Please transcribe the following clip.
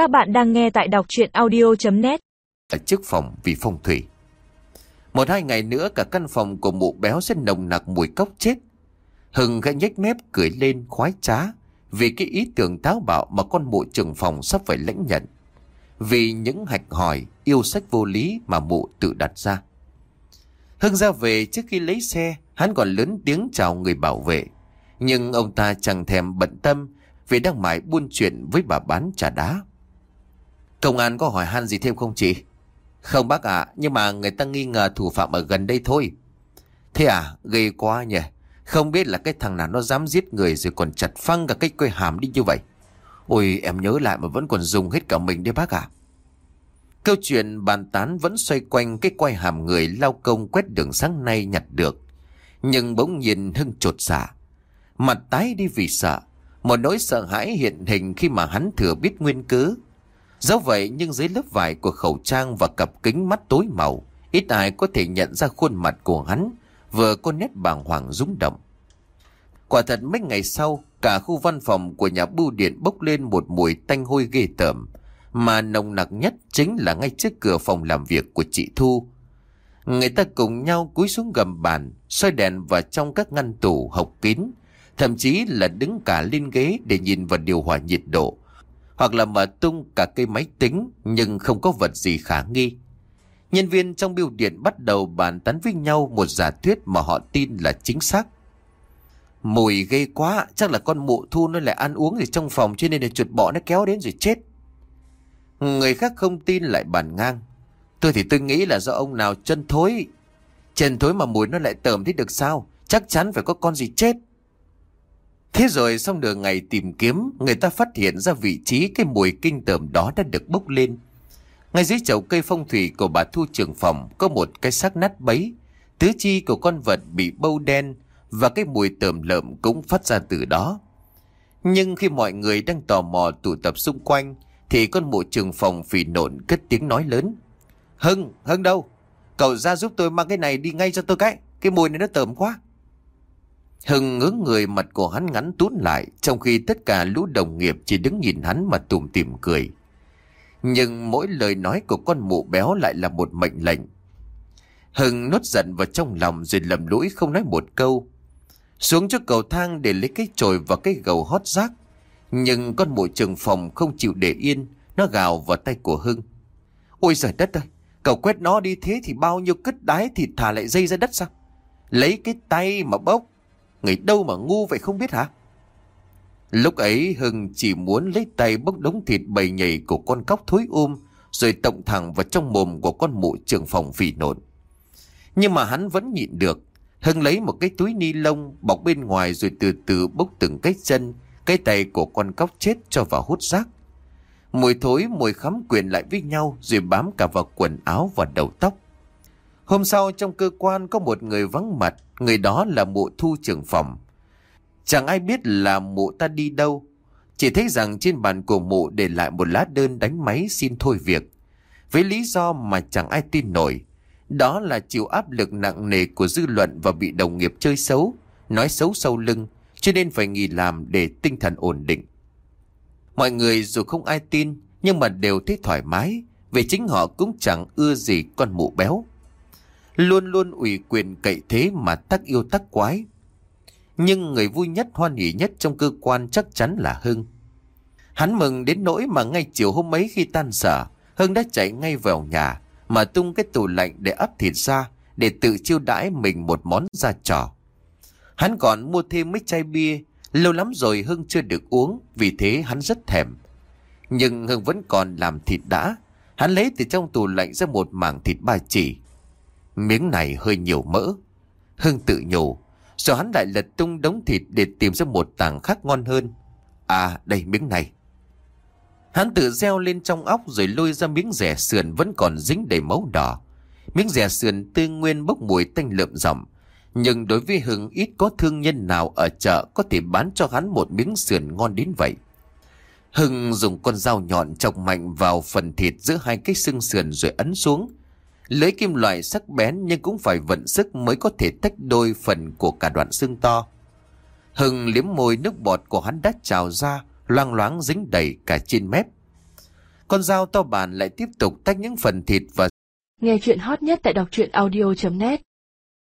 Các bạn đang nghe tại đọc chuyện audio.net Ở trước phòng vì phong thủy. Một hai ngày nữa, cả căn phòng của mụ béo sẽ nồng nặc mùi cốc chết. Hưng khẽ nhếch mép, cười lên, khoái trá, Vì cái ý tưởng táo bạo mà con mụ trưởng phòng sắp phải lãnh nhận. Vì những hạch hỏi yêu sách vô lý mà mụ tự đặt ra. Hưng ra về trước khi lấy xe, Hắn còn lớn tiếng chào người bảo vệ. Nhưng ông ta chẳng thèm bận tâm, Vì đang mải buôn chuyện với bà bán trà đá. Công an có hỏi han gì thêm không chị? Không bác ạ, nhưng mà người ta nghi ngờ thủ phạm ở gần đây thôi. Thế à, ghê quá nhỉ. Không biết là cái thằng nào nó dám giết người rồi còn chặt phăng cả cái quay hàm đi như vậy. Ôi em nhớ lại mà vẫn còn dùng hết cả mình đấy bác ạ. Câu chuyện bàn tán vẫn xoay quanh cái quay hàm người lao công quét đường sáng nay nhặt được. Nhưng bỗng nhìn Hưng trột xả. Dạ. Mặt tái đi vì sợ. Một nỗi sợ hãi hiện hình khi mà hắn thừa biết nguyên cứ. Dẫu vậy nhưng dưới lớp vải của khẩu trang và cặp kính mắt tối màu, ít ai có thể nhận ra khuôn mặt của hắn vừa có nét bàng hoàng rung động. Quả thật mấy ngày sau, cả khu văn phòng của nhà bưu điện bốc lên một mùi tanh hôi ghê tởm, mà nồng nặc nhất chính là ngay trước cửa phòng làm việc của chị Thu. Người ta cùng nhau cúi xuống gầm bàn, soi đèn vào trong các ngăn tủ hộc kín, thậm chí là đứng cả lên ghế để nhìn vào điều hòa nhiệt độ, hoặc là mở tung cả cây máy tính nhưng không có vật gì khả nghi. Nhân viên trong biêu điện bắt đầu bàn tán với nhau một giả thuyết mà họ tin là chính xác. Mùi ghê quá, chắc là con mụ thu nó lại ăn uống gì trong phòng cho nên là chuột bọ nó kéo đến rồi chết. Người khác không tin lại bàn ngang. Tôi thì tôi nghĩ là do ông nào chân thối. Chân thối mà mùi nó lại tởm thế được sao? Chắc chắn phải có con gì chết. Thế rồi xong đường ngày tìm kiếm, người ta phát hiện ra vị trí cái mùi kinh tởm đó đã được bốc lên. Ngay dưới chậu cây phong thủy của bà Thu trưởng phòng có một cái xác nát bấy, tứ chi của con vật bị bâu đen và cái mùi tởm lợm cũng phát ra từ đó. Nhưng khi mọi người đang tò mò tụ tập xung quanh, thì con mụ trưởng phòng phì nộn cất tiếng nói lớn. Hưng, Hưng đâu? Cậu ra giúp tôi mang cái này đi ngay cho tôi cái, cái mùi này nó tởm quá. Hưng ngớ người mặt của hắn ngắn tún lại, Trong khi tất cả lũ đồng nghiệp chỉ đứng nhìn hắn mà tùm tìm cười. Nhưng mỗi lời nói của con mụ béo lại là một mệnh lệnh. Hưng nốt giận vào trong lòng rồi lầm lũi không nói một câu. Xuống cho cầu thang để lấy cái chổi và cái gầu hót rác. Nhưng con mụ trường phòng không chịu để yên, Nó gào vào tay của Hưng. Ôi giời đất ơi, Cậu quét nó đi thế thì bao nhiêu cất đái thì thả lại dây ra đất sao? Lấy cái tay mà bốc Người đâu mà ngu vậy không biết hả? Lúc ấy Hưng chỉ muốn lấy tay bốc đống thịt bầy nhảy của con cóc thối ôm, rồi tộng thẳng vào trong mồm của con mụ trưởng phòng phỉ nộn. Nhưng mà hắn vẫn nhịn được. Hưng lấy một cái túi ni lông bọc bên ngoài rồi từ từ bốc từng cái chân, cái tay của con cóc chết cho vào hút rác. Mùi thối mùi khắm quyện lại với nhau rồi bám cả vào quần áo và đầu tóc. Hôm sau trong cơ quan có một người vắng mặt, người đó là mụ thu trưởng phòng. Chẳng ai biết là mụ ta đi đâu, chỉ thấy rằng trên bàn của mụ để lại một lá đơn đánh máy xin thôi việc. Với lý do mà chẳng ai tin nổi, đó là chịu áp lực nặng nề của dư luận và bị đồng nghiệp chơi xấu, nói xấu sau lưng, cho nên phải nghỉ làm để tinh thần ổn định. Mọi người dù không ai tin, nhưng mà đều thấy thoải mái, vì chính họ cũng chẳng ưa gì con mụ béo luôn luôn ủy quyền cậy thế mà tắc yêu tắc quái. Nhưng người vui nhất hoan hỉ nhất trong cơ quan chắc chắn là Hưng. Hắn mừng đến nỗi mà ngay chiều hôm ấy khi tan sở, Hưng đã chạy ngay vào nhà mà tung cái tủ lạnh để ấp thịt ra để tự chiêu đãi mình một món ra trò. Hắn còn mua thêm mấy chai bia, lâu lắm rồi Hưng chưa được uống, vì thế hắn rất thèm. Nhưng Hưng vẫn còn làm thịt đã, hắn lấy từ trong tủ lạnh ra một mảng thịt ba chỉ, Miếng này hơi nhiều mỡ. Hưng tự nhủ. Rồi hắn lại lật tung đống thịt để tìm ra một tảng khác ngon hơn. À đây, miếng này. Hắn tự gieo lên trong óc rồi lôi ra miếng rẻ sườn vẫn còn dính đầy máu đỏ. Miếng rẻ sườn tươi nguyên bốc mùi tanh lượm rộng. Nhưng đối với Hưng ít có thương nhân nào ở chợ có thể bán cho hắn một miếng sườn ngon đến vậy. Hưng dùng con dao nhọn chọc mạnh vào phần thịt giữa hai cái xương sườn rồi ấn xuống. Lưỡi kim loại sắc bén nhưng cũng phải vận sức mới có thể tách đôi phần của cả đoạn xương to. Hưng liếm môi nước bọt của hắn đã trào ra, loang loáng dính đầy cả trên mép. Con dao to bản lại tiếp tục tách những phần thịt và Nghe chuyện hot nhất tại đọc truyện audio.net